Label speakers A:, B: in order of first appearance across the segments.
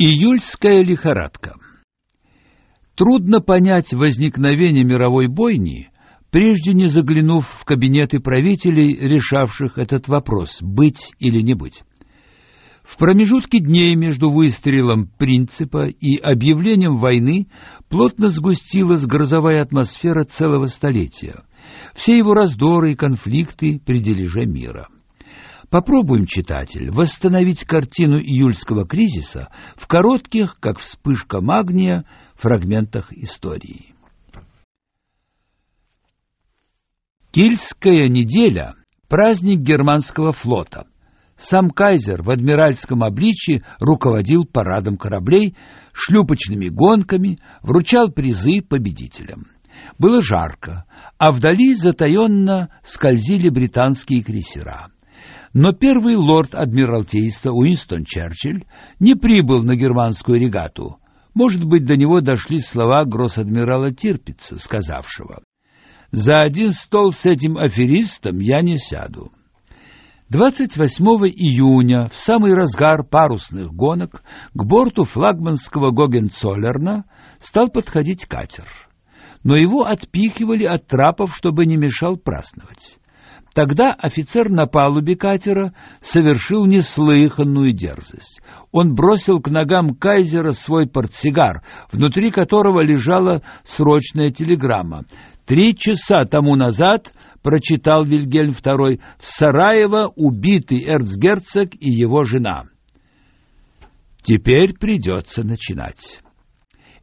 A: Июльская лихорадка. Трудно понять возникновение мировой бойни, прежде не заглянув в кабинеты правителей, решавших этот вопрос быть или не быть. В промежутке дней между выстрелом принципа и объявлением войны плотно сгустилась грозовая атмосфера целого столетия. Все его раздоры и конфликты при дележе мира. Попробуем, читатель, восстановить картину июльского кризиса в коротких, как вспышка магния, фрагментах истории. Кильская неделя – праздник германского флота. Сам кайзер в адмиральском обличье руководил парадом кораблей, шлюпочными гонками, вручал призы победителям. Было жарко, а вдали затаенно скользили британские крейсера но первый лорд Адмиралтейства Уинстон Черчилль не прибыл на германскую регату. Может быть, до него дошли слова гросс-адмирала Тирпица, сказавшего «За один стол с этим аферистом я не сяду». 28 июня, в самый разгар парусных гонок, к борту флагманского Гогенцоллерна стал подходить катер. Но его отпихивали от трапов, чтобы не мешал праздновать. Тогда офицер на палубе катера совершил неслыханную дерзость. Он бросил к ногам кайзера свой портсигар, внутри которого лежала срочная телеграмма. Три часа тому назад, прочитал Вильгельм II, в Сараево убиты эрцгерцог и его жена. Теперь придется начинать.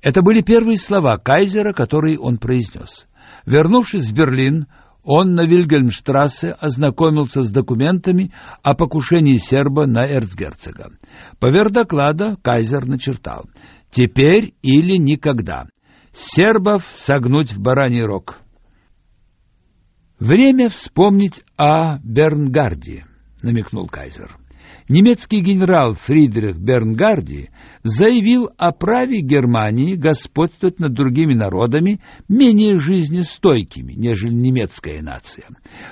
A: Это были первые слова кайзера, которые он произнес. Вернувшись в Берлин, он на Вильгельмштрассе ознакомился с документами о покушении серба на эрцгерцога. Поверх доклада кайзер начертал «Теперь или никогда. Сербов согнуть в бараний рог». «Время вспомнить о Бернгарде», — намекнул кайзер немецкий генерал Фридрих Бернгарди заявил о праве Германии господствовать над другими народами менее жизнестойкими, нежели немецкая нация.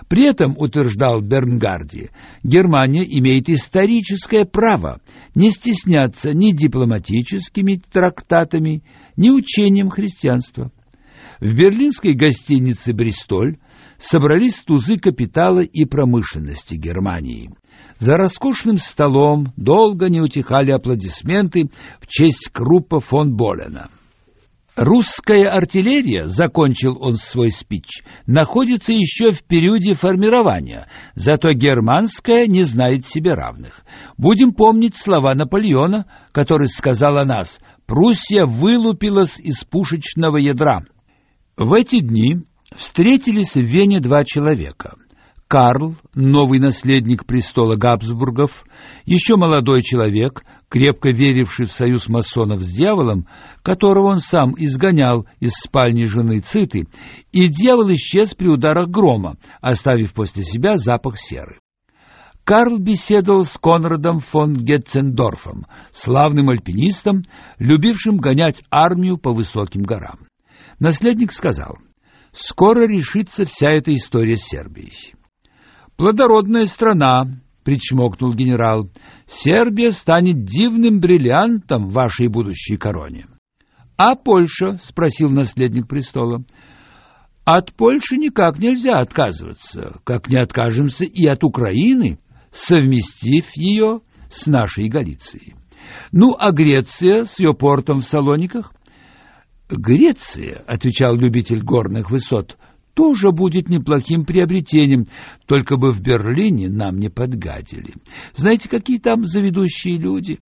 A: При этом, утверждал Бернгарди, Германия имеет историческое право не стесняться ни дипломатическими трактатами, ни учением христианства. В берлинской гостинице «Бристоль» собрались тузы капитала и промышленности Германии. За роскошным столом долго не утихали аплодисменты в честь Круппа фон Болена. Русская артиллерия, закончил он свой спич, находится еще в периоде формирования, зато германская не знает себе равных. Будем помнить слова Наполеона, который сказал о нас: Пруссия вылупилась из пушечного ядра. В эти дни встретились в Вене два человека. Карл, новый наследник престола Габсбургов, еще молодой человек, крепко веривший в союз масонов с дьяволом, которого он сам изгонял из спальни жены Циты, и дьявол исчез при ударах грома, оставив после себя запах серы. Карл беседовал с Конрадом фон Гетцендорфом, славным альпинистом, любившим гонять армию по высоким горам. Наследник сказал: "Скоро решится вся эта история с Сербией. Плодородная страна, причмокнул генерал. Сербия станет дивным бриллиантом вашей будущей короне. А Польша, спросил наследник престола. От Польши никак нельзя отказываться, как не откажемся и от Украины, совместив ее с нашей Галицией. Ну, а Греция с ее портом в Салониках? Греция, отвечал любитель горных высот, тоже будет неплохим приобретением, только бы в Берлине нам не подгадили. Знаете, какие там заведущие люди?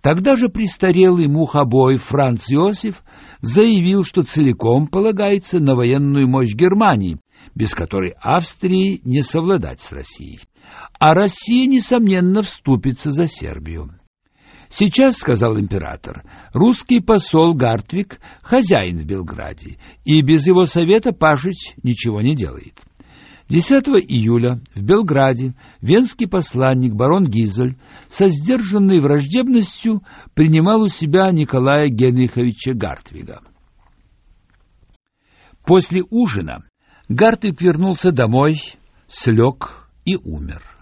A: Тогда же престарелый мухобой Франц Иосиф заявил, что целиком полагается на военную мощь Германии, без которой Австрии не совладать с Россией. А Россия, несомненно, вступится за Сербию. Сейчас, сказал император, русский посол Гартвик хозяин в Белграде, и без его совета Пашич ничего не делает. 10 июля в Белграде венский посланник барон Гизель со сдержанной враждебностью принимал у себя Николая Генриховича Гартвига. После ужина Гартвиг вернулся домой, слег и умер.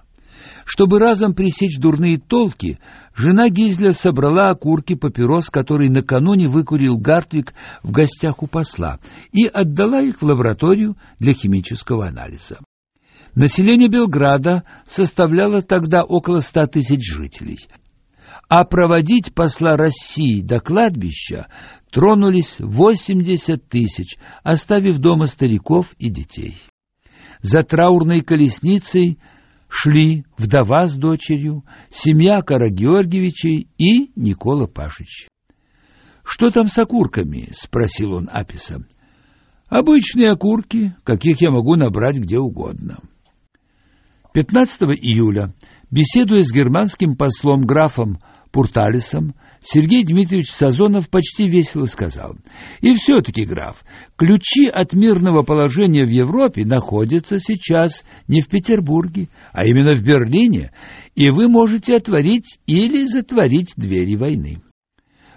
A: Чтобы разом пресечь дурные толки, жена Гизля собрала окурки папирос, которые накануне выкурил Гартвик в гостях у посла, и отдала их в лабораторию для химического анализа. Население Белграда составляло тогда около ста тысяч жителей, а проводить посла России до кладбища тронулись 80 тысяч, оставив дома стариков и детей. За траурной колесницей шли вдова с дочерью, семья Карагеоргиевичей и Никола Пашич. «Что там с окурками?» — спросил он Аписа. «Обычные окурки, каких я могу набрать где угодно». 15 июля, беседуя с германским послом графом Пурталисом, Сергей Дмитриевич Сазонов почти весело сказал: "И все таки граф, ключи от мирного положения в Европе находятся сейчас не в Петербурге, а именно в Берлине, и вы можете отворить или затворить двери войны".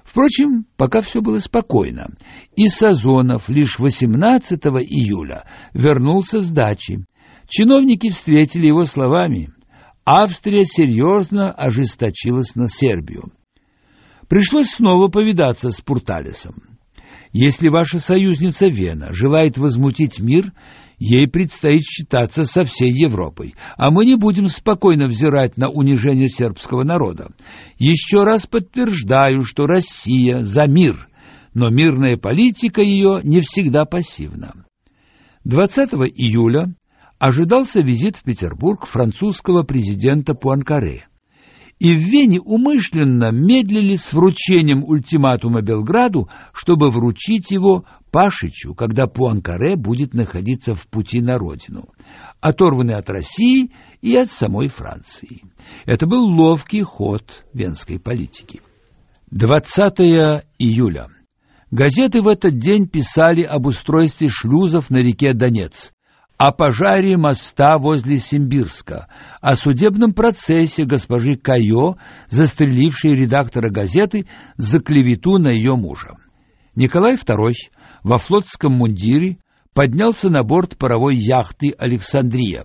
A: Впрочем, пока все было спокойно, и Сазонов лишь 18 июля вернулся с дачи. Чиновники встретили его словами: Австрия серьезно ожесточилась на Сербию. Пришлось снова повидаться с Пурталисом. Если ваша союзница Вена желает возмутить мир, ей предстоит считаться со всей Европой, а мы не будем спокойно взирать на унижение сербского народа. Еще раз подтверждаю, что Россия за мир, но мирная политика ее не всегда пассивна. 20 июля ожидался визит в Петербург французского президента Пуанкаре и в Вене умышленно медлили с вручением ультиматума Белграду, чтобы вручить его Пашичу, когда Пуанкаре будет находиться в пути на родину, оторванный от России и от самой Франции. Это был ловкий ход венской политики. 20 июля. Газеты в этот день писали об устройстве шлюзов на реке Донец, о пожаре моста возле Симбирска, о судебном процессе госпожи Кайо, застрелившей редактора газеты за клевету на ее мужа. Николай II во флотском мундире поднялся на борт паровой яхты «Александрия».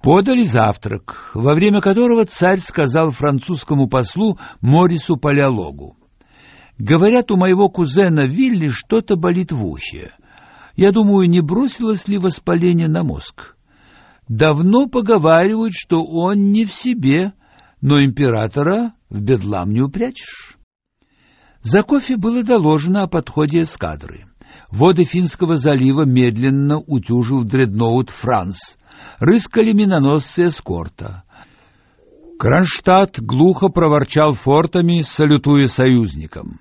A: Подали завтрак, во время которого царь сказал французскому послу Морису Палеологу. «Говорят, у моего кузена Вилли что-то болит в ухе». Я думаю, не бросилось ли воспаление на мозг. Давно поговаривают, что он не в себе, но императора в бедлам не упрячешь. За кофе было доложено о подходе эскадры. Воды Финского залива медленно утюжил дредноут «Франс». Рыскали миноносцы эскорта. Кронштадт глухо проворчал фортами, салютуя союзникам.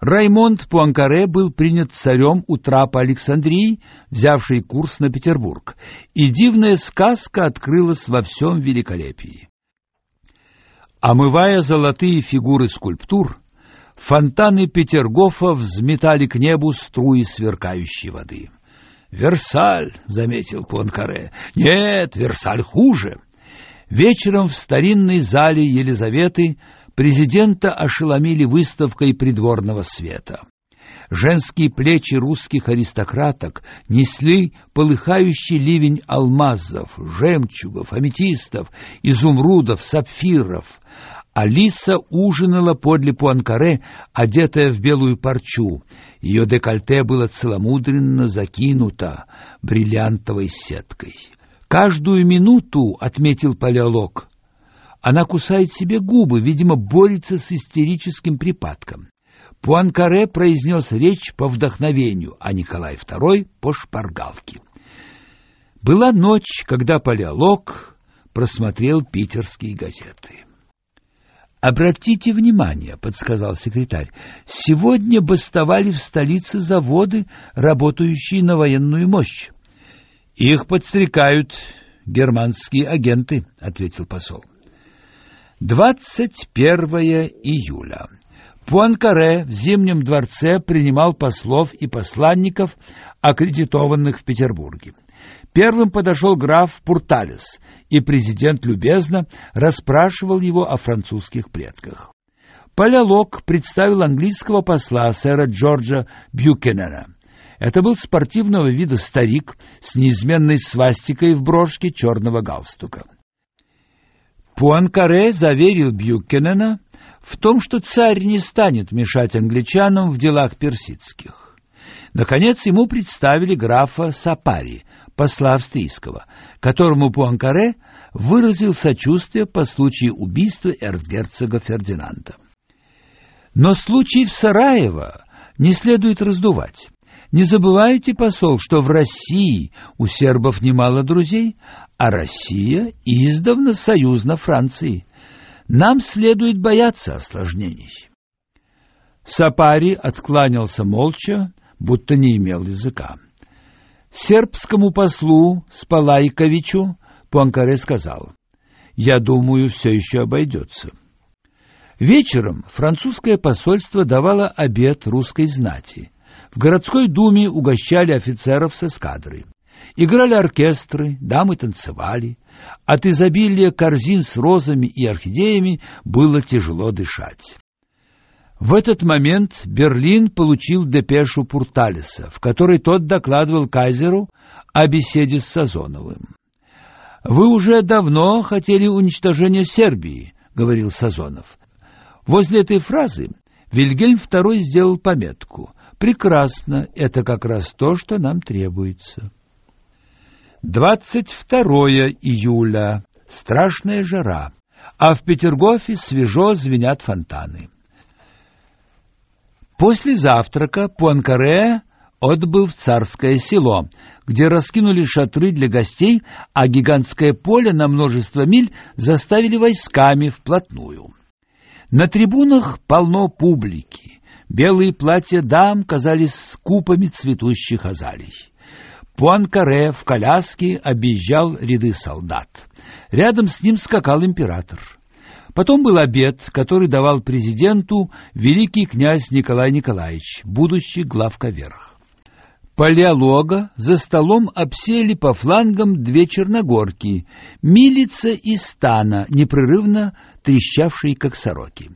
A: Раймонд Пуанкаре был принят царем у трапа Александрии, взявшей курс на Петербург, и дивная сказка открылась во всем великолепии. Омывая золотые фигуры скульптур, фонтаны Петергофа взметали к небу струи сверкающей воды. «Версаль!» — заметил Пуанкаре. «Нет, Версаль хуже!» Вечером в старинной зале Елизаветы Президента ошеломили выставкой придворного света. Женские плечи русских аристократок несли полыхающий ливень алмазов, жемчугов, аметистов, изумрудов, сапфиров. Алиса ужинала подле Пуанкаре, одетая в белую парчу. Ее декольте было целомудренно закинуто бриллиантовой сеткой. Каждую минуту, отметил палеолог, она кусает себе губы, видимо, борется с истерическим припадком. Пуанкаре произнес речь по вдохновению, а Николай II — по шпаргалке. Была ночь, когда палеолог просмотрел питерские газеты. «Обратите внимание», — подсказал секретарь, — «сегодня бастовали в столице заводы, работающие на военную мощь». «Их подстрекают германские агенты», — ответил посол. 21 июля. Пуанкаре в Зимнем дворце принимал послов и посланников, аккредитованных в Петербурге. Первым подошел граф Пурталес, и президент любезно расспрашивал его о французских предках. Палеолог представил английского посла сэра Джорджа Бьюкенена. Это был спортивного вида старик с неизменной свастикой в брошке черного галстука. Пуанкаре заверил Бьюкенена в том, что царь не станет мешать англичанам в делах персидских. Наконец ему представили графа Сапари, посла австрийского, которому Пуанкаре выразил сочувствие по случаю убийства эрцгерцога Фердинанда. Но случай в Сараево не следует раздувать. Не забывайте, посол, что в России у сербов немало друзей, а Россия издавна союзна Франции. Нам следует бояться осложнений. Сапари откланялся молча, будто не имел языка. Сербскому послу Спалайковичу Пуанкаре сказал, «Я думаю, все еще обойдется». Вечером французское посольство давало обед русской знати. В городской думе угощали офицеров с эскадры. Играли оркестры, дамы танцевали. От изобилия корзин с розами и орхидеями было тяжело дышать. В этот момент Берлин получил депешу Пурталиса, в которой тот докладывал кайзеру о беседе с Сазоновым. «Вы уже давно хотели уничтожения Сербии», — говорил Сазонов. Возле этой фразы Вильгельм II сделал пометку «Прекрасно, это как раз то, что нам требуется». 22 июля. Страшная жара, а в Петергофе свежо звенят фонтаны. После завтрака Пуанкаре отбыл в царское село, где раскинули шатры для гостей, а гигантское поле на множество миль заставили войсками вплотную. На трибунах полно публики. Белые платья дам казались скупами цветущих азалий. Пуанкаре в коляске объезжал ряды солдат. Рядом с ним скакал император. Потом был обед, который давал президенту великий князь Николай Николаевич, будущий главковерх. Палеолога за столом обсели по флангам две черногорки, милица и стана, непрерывно трещавшие, как сороки.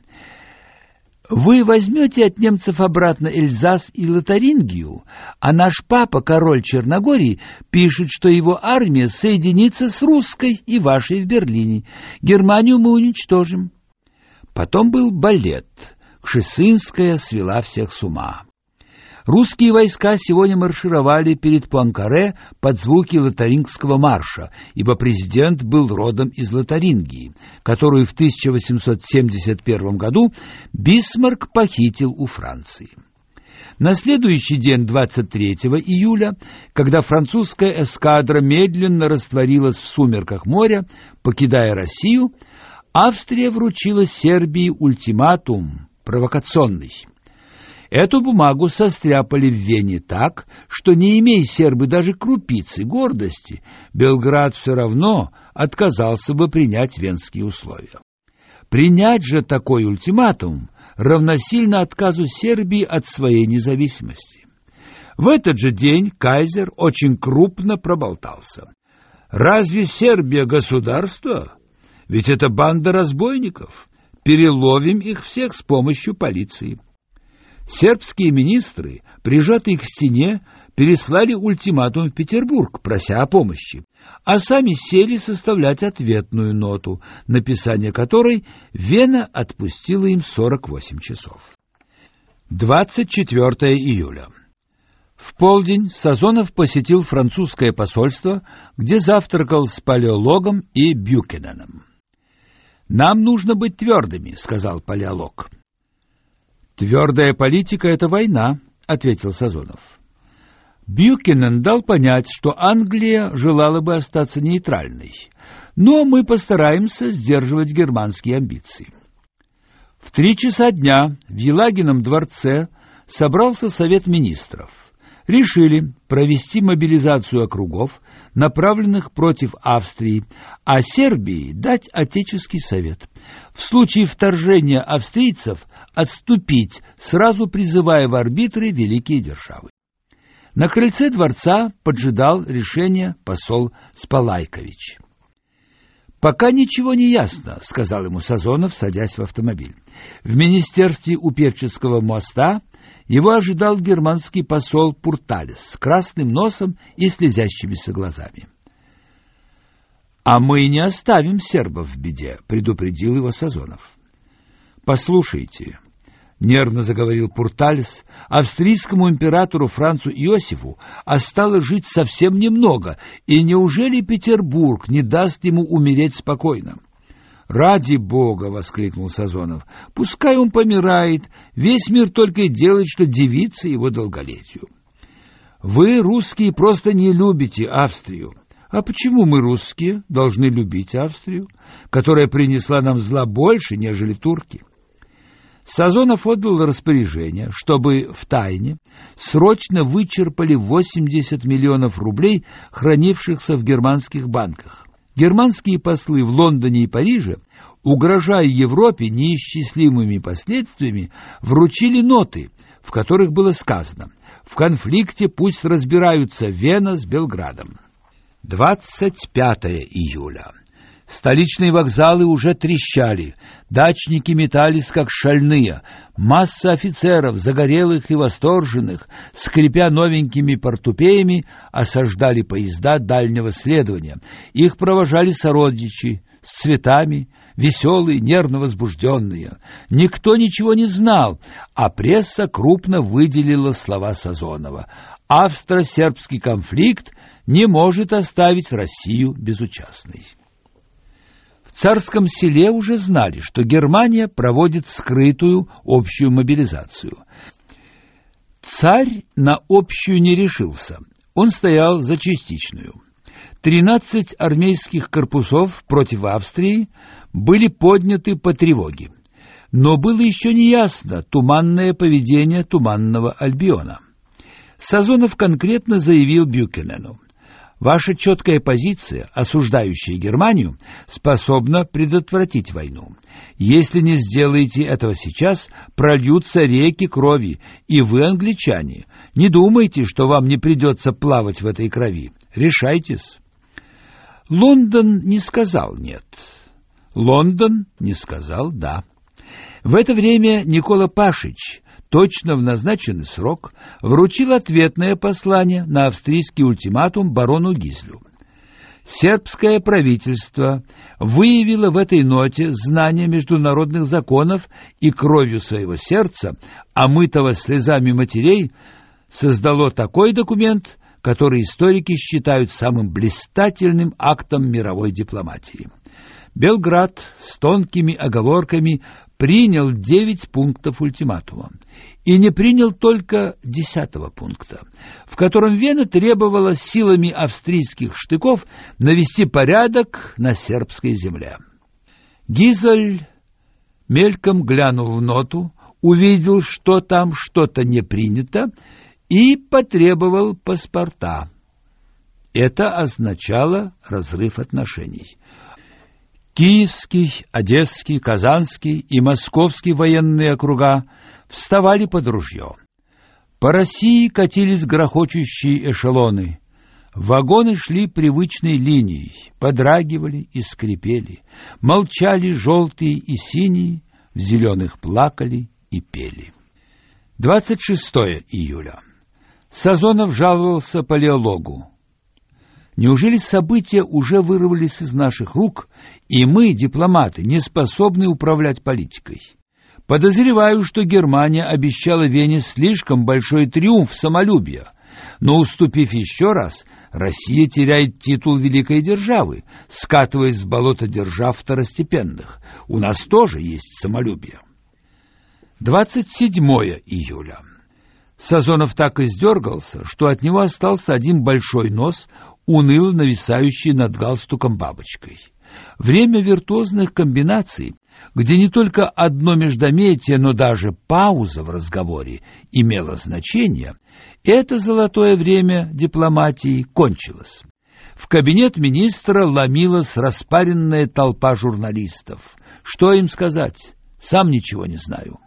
A: Вы возьмете от немцев обратно Эльзас и Лотарингию, а наш папа, король Черногории, пишет, что его армия соединится с русской и вашей в Берлине. Германию мы уничтожим. Потом был балет. Кшесинская свела всех с ума. Русские войска сегодня маршировали перед Пуанкаре под звуки лотарингского марша, ибо президент был родом из Лотарингии, которую в 1871 году Бисмарк похитил у Франции. На следующий день, 23 июля, когда французская эскадра медленно растворилась в сумерках моря, покидая Россию, Австрия вручила Сербии ультиматум провокационный. Эту бумагу состряпали в Вене так, что не имея сербы даже крупицы гордости, Белград все равно отказался бы принять венские условия. Принять же такой ультиматум равносильно отказу Сербии от своей независимости. В этот же день кайзер очень крупно проболтался. Разве Сербия государство? Ведь это банда разбойников. Переловим их всех с помощью полиции. Сербские министры, прижатые к стене, переслали ультиматум в Петербург, прося о помощи, а сами сели составлять ответную ноту, написание которой Вена отпустила им 48 часов. 24 июля. В полдень Сазонов посетил французское посольство, где завтракал с палеологом и Бюкененом. «Нам нужно быть твердыми», — сказал палеолог. Твердая политика это война, ответил Сазонов. Бюкенен дал понять, что Англия желала бы остаться нейтральной, но мы постараемся сдерживать германские амбиции. В три часа дня в Елагином дворце собрался совет министров. Решили провести мобилизацию округов, направленных против Австрии, а Сербии дать отеческий совет. В случае вторжения австрийцев отступить, сразу призывая в арбитры великие державы. На крыльце дворца поджидал решение посол Спалайкович. «Пока ничего не ясно», — сказал ему Сазонов, садясь в автомобиль. В министерстве у Певческого моста его ожидал германский посол Пурталес с красным носом и слезящимися глазами. А мы не оставим сербов в беде, предупредил его Сазонов. Послушайте, нервно заговорил Пурталис, австрийскому императору Францу Иосифу осталось жить совсем немного, и неужели Петербург не даст ему умереть спокойно? Ради бога, воскликнул Сазонов. Пускай он помирает, весь мир только и делает, что дивится его долголетию. Вы, русские, просто не любите Австрию. А почему мы, русские, должны любить Австрию, которая принесла нам зла больше, нежели турки? Сазонов отдал распоряжение, чтобы в тайне срочно вычерпали 80 миллионов рублей, хранившихся в германских банках. Германские послы в Лондоне и Париже, угрожая Европе неисчислимыми последствиями, вручили ноты, в которых было сказано: в конфликте пусть разбираются Вена с Белградом. 25 июля. Столичные вокзалы уже трещали, дачники метались как шальные. Масса офицеров, загорелых и восторженных, скрипя новенькими портупеями, осаждали поезда дальнего следования. Их провожали сородичи с цветами, веселые, нервно возбужденные. Никто ничего не знал, а пресса крупно выделила слова Сазонова. Австро-сербский конфликт не может оставить Россию безучастной. Царском селе уже знали, что Германия проводит скрытую общую мобилизацию. Царь на общую не решился. Он стоял за частичную. Тринадцать армейских корпусов против Австрии были подняты по тревоге. Но было еще не ясно туманное поведение туманного Альбиона. Сазонов конкретно заявил Бюкенену: Ваша четкая позиция, осуждающая Германию, способна предотвратить войну. Если не сделаете этого сейчас, прольются реки крови, и вы, англичане, не думайте, что вам не придется плавать в этой крови. Решайтесь. Лондон не сказал нет. Лондон не сказал да. В это время Никола Пашич точно в назначенный срок вручил ответное послание на австрийский ультиматум барону Гизлю. Сербское правительство выявило в этой ноте знание международных законов и кровью своего сердца, омытого слезами матерей, создало такой документ, который историки считают самым блистательным актом мировой дипломатии. Белград с тонкими оговорками принял девять пунктов ультиматума и не принял только десятого пункта, в котором Вена требовала силами австрийских штыков навести порядок на сербской земле. Гизель мельком глянул в ноту, увидел, что там что-то не принято, и потребовал паспорта. Это означало разрыв отношений. Киевский, Одесский, Казанский и Московский военные округа вставали под ружье. По России катились грохочущие эшелоны. Вагоны шли привычной линией, подрагивали и скрипели. Молчали желтые и синие, в зеленых плакали и пели. 26 июля. Сазонов жаловался палеологу. Неужели события уже вырвались из наших рук, и мы, дипломаты, не способны управлять политикой? Подозреваю, что Германия обещала Вене слишком большой триумф самолюбия, но уступив еще раз, Россия теряет титул великой державы, скатываясь в болото держав второстепенных. У нас тоже есть самолюбие. 27 июля. Сазонов так издергался, что от него остался один большой нос, уныло нависающий над галстуком бабочкой. Время виртуозных комбинаций, где не только одно междометие, но даже пауза в разговоре имело значение, это золотое время дипломатии кончилось. В кабинет министра ломилась распаренная толпа журналистов. Что им сказать? Сам ничего не знаю.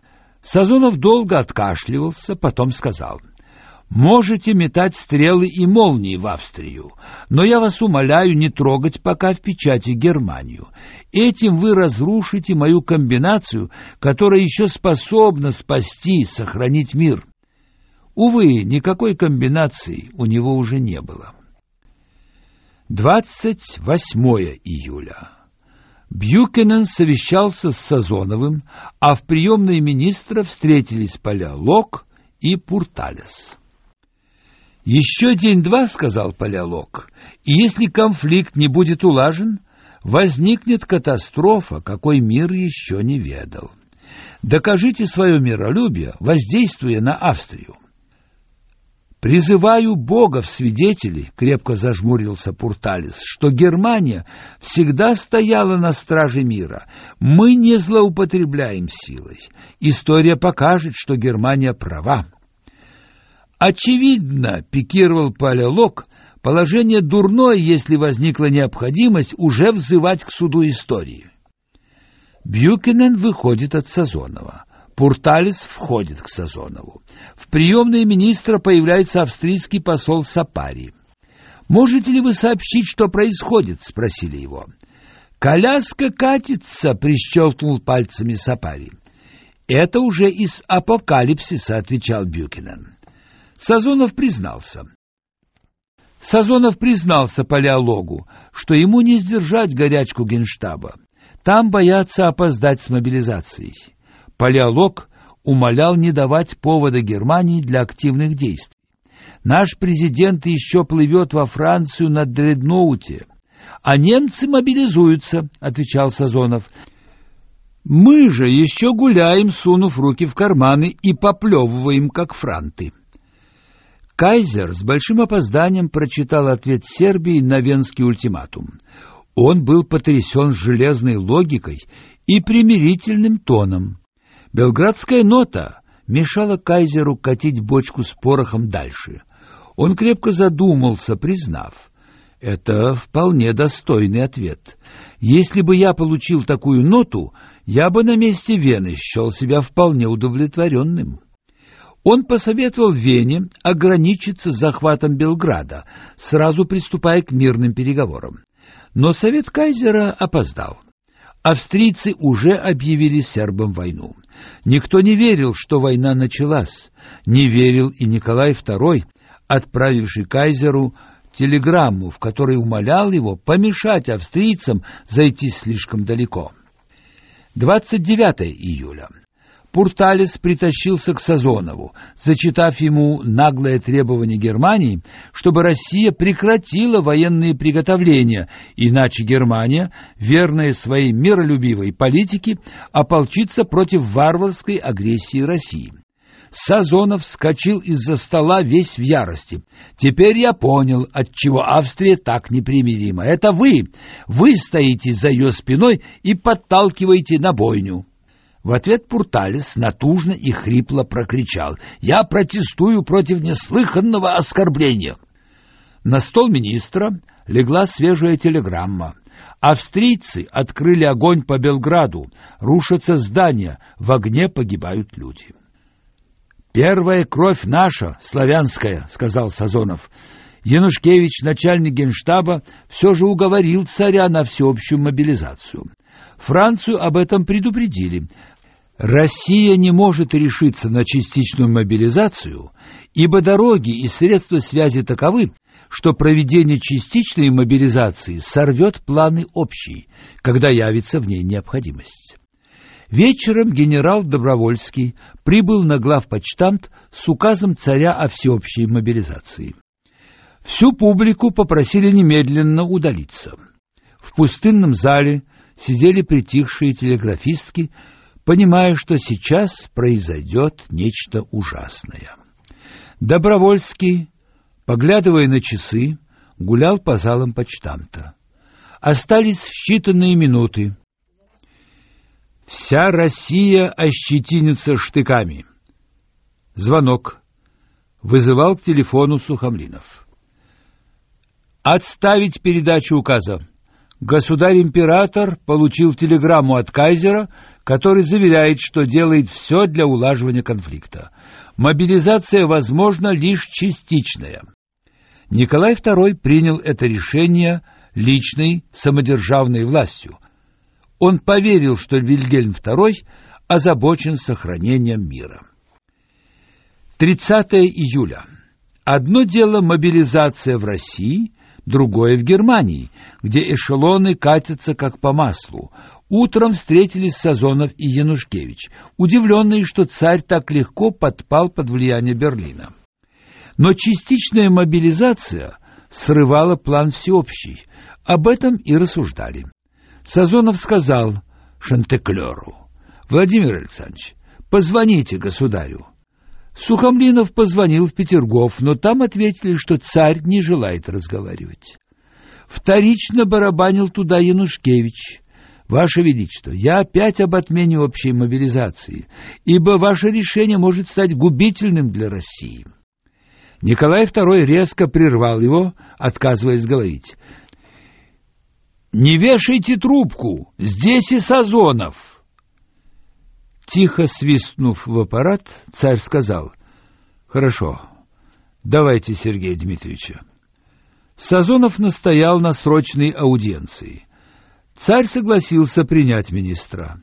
A: Сазонов долго откашливался, потом сказал: Можете метать стрелы и молнии в Австрию, но я вас умоляю не трогать пока в печати Германию. Этим вы разрушите мою комбинацию, которая еще способна спасти, сохранить мир. Увы, никакой комбинации у него уже не было. 28 июля. Бьюкенен совещался с Сазоновым, а в приемной министра встретились Палеолог и Пурталес. «Еще день-два, — сказал Палеолог, — и если конфликт не будет улажен, возникнет катастрофа, какой мир еще не ведал. Докажите свое миролюбие, воздействуя на Австрию. Призываю Бога в свидетели, крепко зажмурился Пурталис, что Германия всегда стояла на страже мира. Мы не злоупотребляем силой. История покажет, что Германия права. Очевидно, пикировал Палеолог, положение дурное, если возникла необходимость уже взывать к суду истории. Бьюкинен выходит от Сазонова. Пурталис входит к Сазонову. В приемной министра появляется австрийский посол Сапари. «Можете ли вы сообщить, что происходит?» — спросили его. «Коляска катится», — прищелкнул пальцами Сапари. «Это уже из апокалипсиса», — отвечал Бюкинен. Сазонов признался. Сазонов признался палеологу, что ему не сдержать горячку генштаба. Там боятся опоздать с мобилизацией. Палеолог умолял не давать повода Германии для активных действий. Наш президент еще плывет во Францию на дредноуте, а немцы мобилизуются, отвечал Сазонов. Мы же еще гуляем, сунув руки в карманы и поплевываем, как франты. Кайзер с большим опозданием прочитал ответ Сербии на венский ультиматум. Он был потрясен железной логикой и примирительным тоном. Белградская нота мешала кайзеру катить бочку с порохом дальше. Он крепко задумался, признав: это вполне достойный ответ. Если бы я получил такую ноту, я бы на месте Вены счел себя вполне удовлетворенным. Он посоветовал Вене ограничиться захватом Белграда, сразу приступая к мирным переговорам. Но совет кайзера опоздал. Австрийцы уже объявили сербам войну. Никто не верил, что война началась. Не верил и Николай II, отправивший кайзеру телеграмму, в которой умолял его помешать австрийцам зайти слишком далеко. 29 июля. Пурталис притащился к Сазонову, зачитав ему наглое требование Германии, чтобы Россия прекратила военные приготовления, иначе Германия, верная своей миролюбивой политике, ополчится против варварской агрессии России. Сазонов вскочил из-за стола весь в ярости. Теперь я понял, отчего Австрия так непримирима. Это вы, вы стоите за ее спиной и подталкиваете на бойню. В ответ Пурталис натужно и хрипло прокричал «Я протестую против неслыханного оскорбления!» На стол министра легла свежая телеграмма. Австрийцы открыли огонь по Белграду, рушатся здания, в огне погибают люди. «Первая кровь наша, славянская», — сказал Сазонов. Янушкевич, начальник генштаба, все же уговорил царя на всеобщую мобилизацию. Францию об этом предупредили. Россия не может решиться на частичную мобилизацию, ибо дороги и средства связи таковы, что проведение частичной мобилизации сорвет планы общей, когда явится в ней необходимость. Вечером генерал Добровольский прибыл на главпочтамт с указом царя о всеобщей мобилизации. Всю публику попросили немедленно удалиться. В пустынном зале сидели притихшие телеграфистки, понимая, что сейчас произойдет нечто ужасное. Добровольский, поглядывая на часы, гулял по залам почтамта. Остались считанные минуты. Вся Россия ощетинится штыками. Звонок. Вызывал к телефону Сухомлинов. Отставить передачу указа. Государь-император получил телеграмму от кайзера, который заверяет, что делает все для улаживания конфликта. Мобилизация возможна лишь частичная. Николай II принял это решение личной самодержавной властью. Он поверил, что Вильгельм II озабочен сохранением мира. 30 июля. Одно дело мобилизация в России, другое в Германии, где эшелоны катятся как по маслу. Утром встретились Сазонов и Янушкевич, удивленные, что царь так легко подпал под влияние Берлина. Но частичная мобилизация срывала план всеобщий. Об этом и рассуждали. Сазонов сказал Шантеклеру, «Владимир Александрович, позвоните государю». Сухомлинов позвонил в Петергоф, но там ответили, что царь не желает разговаривать. Вторично барабанил туда Янушкевич. Ваше Величество, я опять об отмене общей мобилизации, ибо ваше решение может стать губительным для России. Николай II резко прервал его, отказываясь говорить. «Не вешайте трубку! Здесь и Сазонов!» Тихо свистнув в аппарат, царь сказал, «Хорошо, давайте Сергея Дмитриевича». Сазонов настоял на срочной аудиенции. Царь согласился принять министра.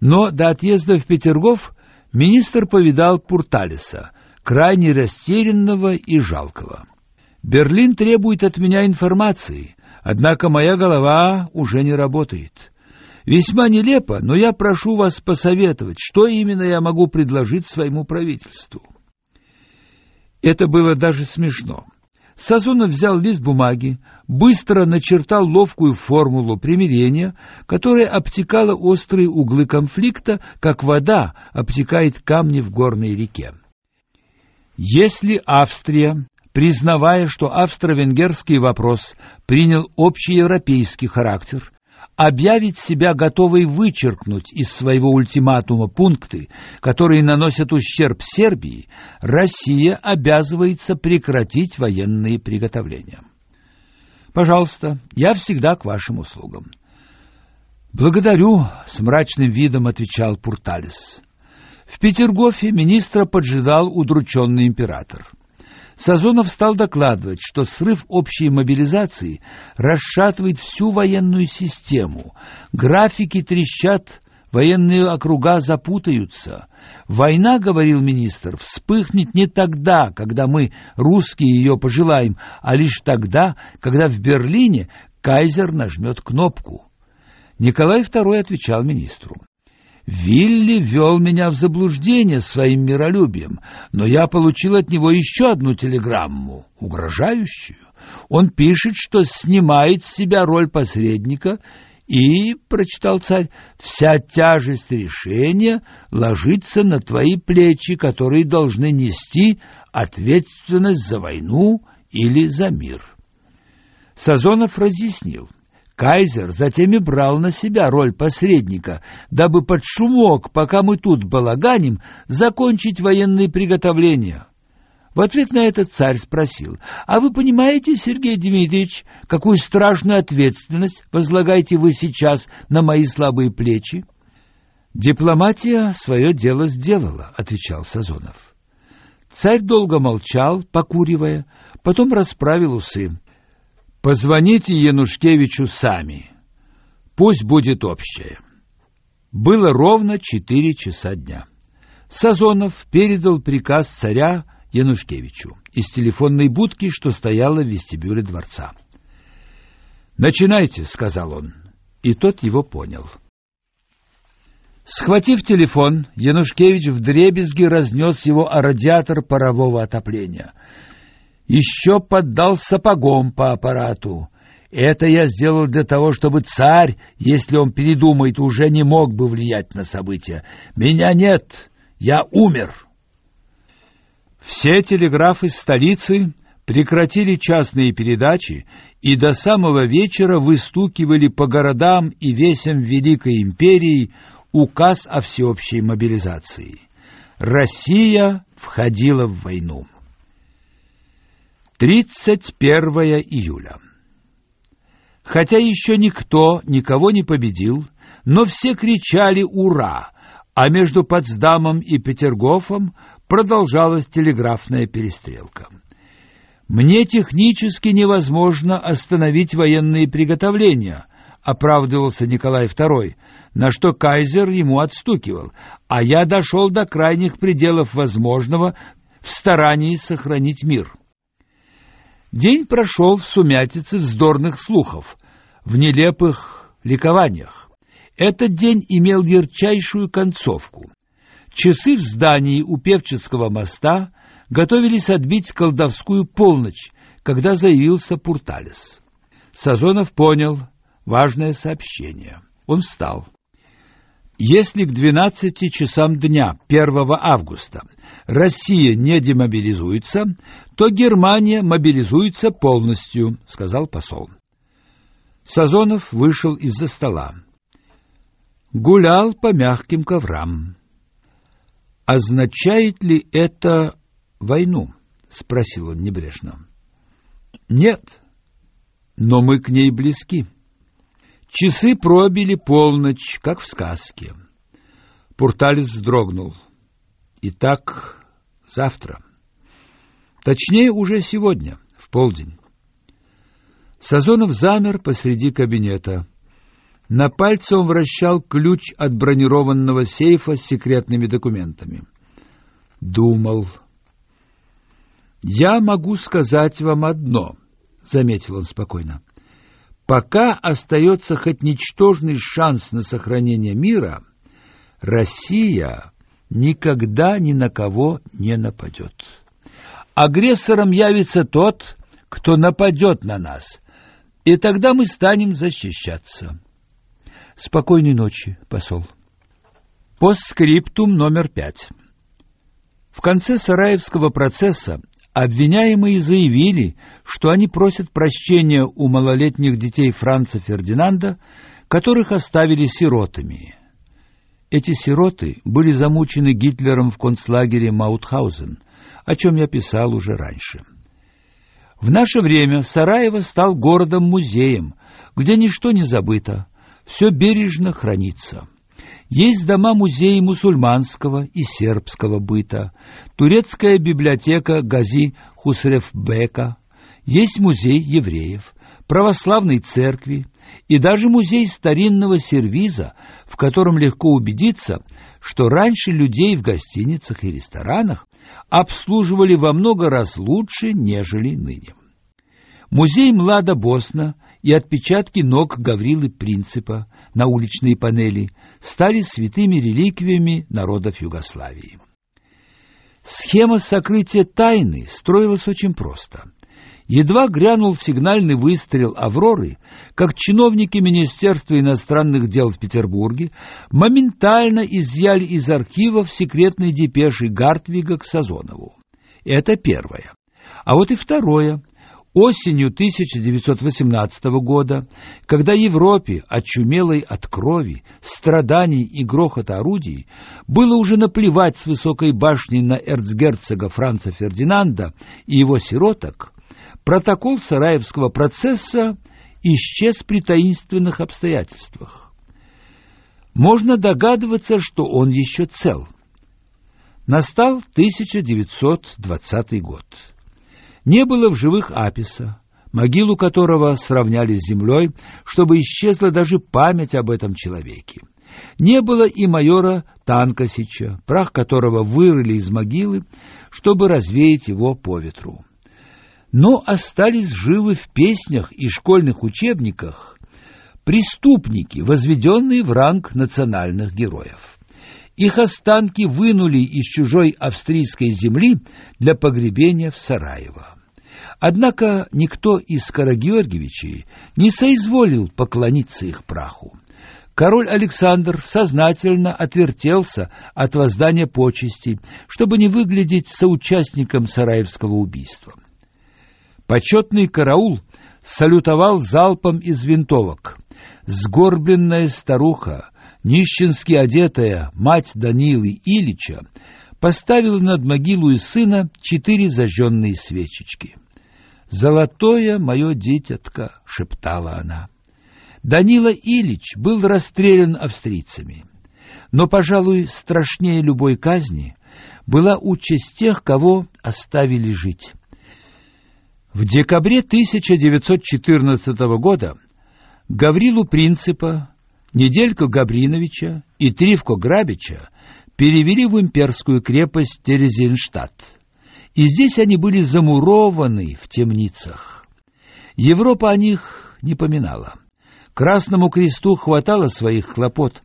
A: Но до отъезда в Петергоф министр повидал Пурталиса, крайне растерянного и жалкого. «Берлин требует от меня информации, однако моя голова уже не работает». Весьма нелепо, но я прошу вас посоветовать, что именно я могу предложить своему правительству. Это было даже смешно. Сазонов взял лист бумаги, быстро начертал ловкую формулу примирения, которая обтекала острые углы конфликта, как вода обтекает камни в горной реке. Если Австрия, признавая, что австро-венгерский вопрос принял общеевропейский характер, объявить себя готовой вычеркнуть из своего ультиматума пункты, которые наносят ущерб Сербии, Россия обязывается прекратить военные приготовления. Пожалуйста, я всегда к вашим услугам. Благодарю, с мрачным видом отвечал Пурталис. В Петергофе министра поджидал удрученный император. Сазонов стал докладывать, что срыв общей мобилизации расшатывает всю военную систему. Графики трещат, военные округа запутаются. Война, говорил министр, вспыхнет не тогда, когда мы, русские, ее пожелаем, а лишь тогда, когда в Берлине кайзер нажмет кнопку. Николай II отвечал министру. Вилли вел меня в заблуждение своим миролюбием, но я получил от него еще одну телеграмму, угрожающую. Он пишет, что снимает с себя роль посредника и, прочитал царь, вся тяжесть решения ложится на твои плечи, которые должны нести ответственность за войну или за мир. Сазонов разъяснил — Кайзер затем и брал на себя роль посредника, дабы под шумок, пока мы тут балаганим, закончить военные приготовления. В ответ на это царь спросил, «А вы понимаете, Сергей Дмитриевич, какую страшную ответственность возлагаете вы сейчас на мои слабые плечи?» «Дипломатия свое дело сделала», — отвечал Сазонов. Царь долго молчал, покуривая, потом расправил усы. Позвоните Янушкевичу сами. Пусть будет общее. Было ровно четыре часа дня. Сазонов передал приказ царя Янушкевичу из телефонной будки, что стояла в вестибюле дворца. «Начинайте», — сказал он, и тот его понял. Схватив телефон, Янушкевич вдребезги разнес его о радиатор парового отопления — еще поддал сапогом по аппарату. Это я сделал для того, чтобы царь, если он передумает, уже не мог бы влиять на события. Меня нет, я умер. Все телеграфы столицы прекратили частные передачи и до самого вечера выстукивали по городам и весям Великой империи указ о всеобщей мобилизации. Россия входила в войну. 31 июля. Хотя еще никто никого не победил, но все кричали «Ура!», а между Потсдамом и Петергофом продолжалась телеграфная перестрелка. «Мне технически невозможно остановить военные приготовления», — оправдывался Николай II, на что кайзер ему отстукивал, «а я дошел до крайних пределов возможного в старании сохранить мир». День прошел в сумятице вздорных слухов, в нелепых ликованиях. Этот день имел ярчайшую концовку. Часы в здании у Певческого моста готовились отбить колдовскую полночь, когда заявился Пурталис. Сазонов понял важное сообщение. Он встал. Если к 12 часам дня 1 августа Россия не демобилизуется, то Германия мобилизуется полностью, сказал посол. Сазонов вышел из-за стола. Гулял по мягким коврам. Означает ли это войну? спросил он небрежно. Нет. Но мы к ней близки. Часы пробили полночь, как в сказке. Пурталис вздрогнул. Итак, завтра. Точнее, уже сегодня, в полдень. Сазонов замер посреди кабинета. На пальце он вращал ключ от бронированного сейфа с секретными документами. Думал. «Я могу сказать вам одно», — заметил он спокойно. Пока остается хоть ничтожный шанс на сохранение мира, Россия никогда ни на кого не нападет. Агрессором явится тот, кто нападет на нас, и тогда мы станем защищаться. Спокойной ночи, посол. Постскриптум номер пять. В конце Сараевского процесса Обвиняемые заявили, что они просят прощения у малолетних детей Франца Фердинанда, которых оставили сиротами. Эти сироты были замучены Гитлером в концлагере Маутхаузен, о чем я писал уже раньше. В наше время Сараево стал городом-музеем, где ничто не забыто, все бережно хранится. Есть дома-музеи мусульманского и сербского быта, турецкая библиотека Гази Хусрефбека, есть музей евреев, православной церкви и даже музей старинного сервиза, в котором легко убедиться, что раньше людей в гостиницах и ресторанах обслуживали во много раз лучше, нежели ныне. Музей Млада Босна и отпечатки ног Гаврилы Принципа на уличные панели стали святыми реликвиями народов Югославии. Схема сокрытия тайны строилась очень просто. Едва грянул сигнальный выстрел «Авроры», как чиновники Министерства иностранных дел в Петербурге моментально изъяли из архивов секретные депеши Гартвига к Сазонову. Это первое. А вот и второе. Осенью 1918 года, когда Европе, очумелой от крови, страданий и грохота орудий, было уже наплевать с высокой башни на эрцгерцога Франца Фердинанда и его сироток, протокол Сараевского процесса исчез при таинственных обстоятельствах. Можно догадываться, что он еще цел. Настал 1920 год. Не было в живых Аписа, могилу которого сравняли с землей, чтобы исчезла даже память об этом человеке. Не было и майора Танкосича, прах которого вырыли из могилы, чтобы развеять его по ветру. Но остались живы в песнях и школьных учебниках преступники, возведенные в ранг национальных героев. Их останки вынули из чужой австрийской земли для погребения в Сараево. Однако никто из Карагеоргиевичей не соизволил поклониться их праху. Король Александр сознательно отвертелся от воздания почестей, чтобы не выглядеть соучастником Сараевского убийства. Почетный караул салютовал залпом из винтовок. Сгорбленная старуха нищенски одетая мать Данилы Ильича поставила над могилой сына четыре зажженные свечечки. «Золотое мое дитятко!» — шептала она. Данила Ильич был расстрелян австрийцами. Но, пожалуй, страшнее любой казни была участь тех, кого оставили жить. В декабре 1914 года Гаврилу Принципа Недельку Габриновича и Тривко Грабича перевели в имперскую крепость Терезинштадт. и здесь они были замурованы в темницах. Европа о них не поминала. Красному кресту хватало своих хлопот,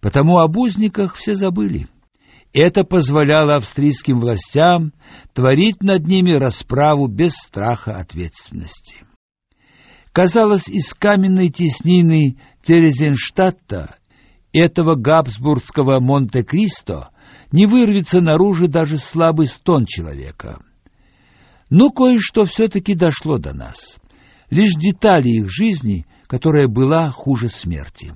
A: потому об узниках все забыли. Это позволяло австрийским властям творить над ними расправу без страха ответственности. Казалось, из каменной теснины Терезенштадта, этого габсбургского Монте-Кристо, не вырвется наружу даже слабый стон человека. Но кое-что все-таки дошло до нас. Лишь детали их жизни, которая была хуже смерти.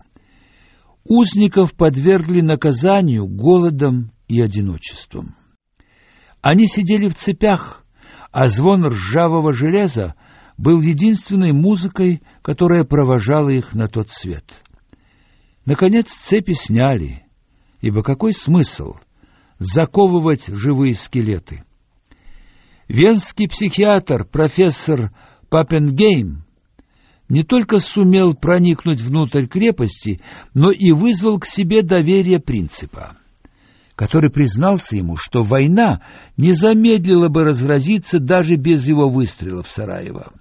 A: Узников подвергли наказанию голодом и одиночеством. Они сидели в цепях, а звон ржавого железа был единственной музыкой, которая провожала их на тот свет. Наконец цепи сняли, ибо какой смысл — заковывать живые скелеты. Венский психиатр профессор Папенгейм не только сумел проникнуть внутрь крепости, но и вызвал к себе доверие принципа, который признался ему, что война не замедлила бы разразиться даже без его выстрелов в Сараево.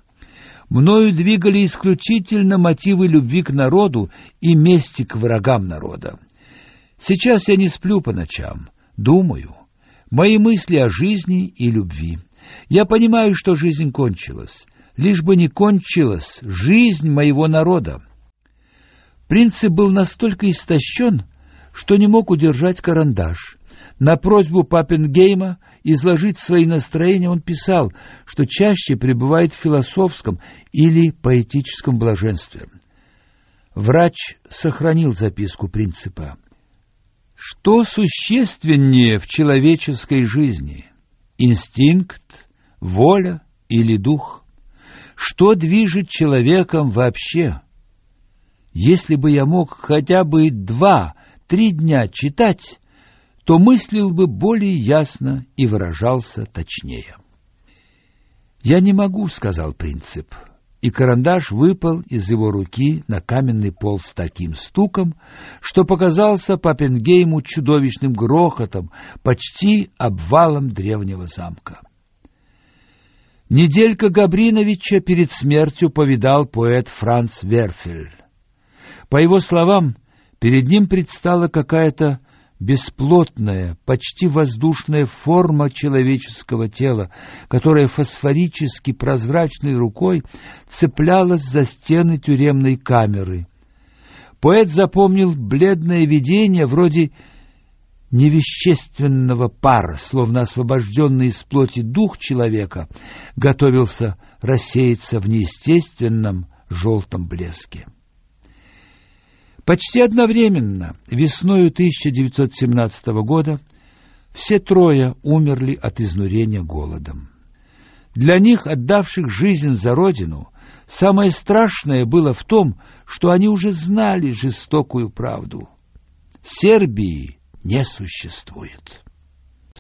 A: Мною двигали исключительно мотивы любви к народу и мести к врагам народа. Сейчас я не сплю по ночам, Думаю. Мои мысли о жизни и любви. Я понимаю, что жизнь кончилась. Лишь бы не кончилась жизнь моего народа. Принцип был настолько истощен, что не мог удержать карандаш. На просьбу Папенгейма изложить свои настроения он писал, что чаще пребывает в философском или поэтическом блаженстве. Врач сохранил записку принципа. Что существеннее в человеческой жизни? Инстинкт, воля или дух? Что движет человеком вообще? Если бы я мог хотя бы два-три дня читать, то мыслил бы более ясно и выражался точнее. «Я не могу», — сказал принцип, — и карандаш выпал из его руки на каменный пол с таким стуком, что показался Папенгейму чудовищным грохотом, почти обвалом древнего замка. Неделька Габриновича перед смертью повидал поэт Франц Верфель. По его словам, перед ним предстала какая-то бесплотная, почти воздушная форма человеческого тела, которая фосфорически прозрачной рукой цеплялась за стены тюремной камеры. Поэт запомнил бледное видение вроде невещественного пара, словно освобожденный из плоти дух человека, готовился рассеяться в неестественном желтом блеске. Почти одновременно, весною 1917 года, все трое умерли от изнурения голодом. Для них, отдавших жизнь за родину, самое страшное было в том, что они уже знали жестокую правду. Сербии не существует.